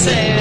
say.